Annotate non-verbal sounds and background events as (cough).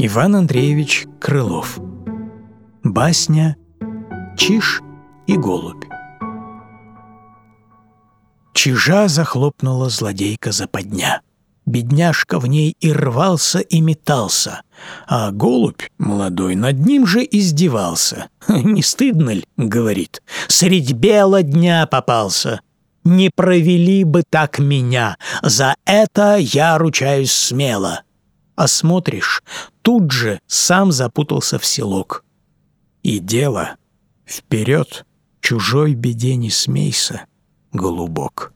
Иван Андреевич Крылов. Басня «Чиж и голубь». Чижа захлопнула злодейка западня. Бедняжка в ней и рвался, и метался, а голубь молодой над ним же издевался. (laughs) «Не стыдно ли?» — говорит. «Средь бела дня попался. Не провели бы так меня, за это я ручаюсь смело». А смотришь, тут же сам запутался в селок. И дело вперед, чужой беде не смейся, голубок.